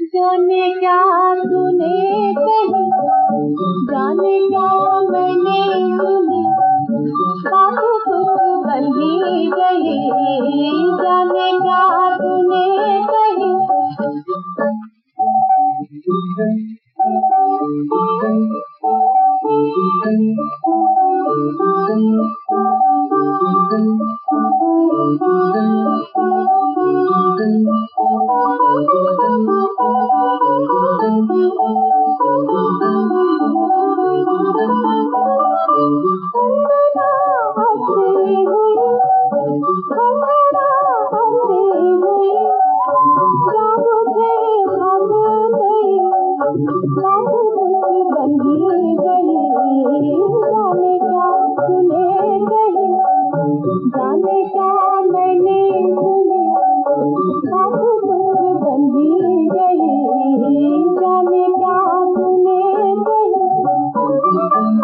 जाने क्या तूने कही? जाने क्या मैंने सुनी? बाबू कुछ गई बी गली गान सुख बी गली गान सु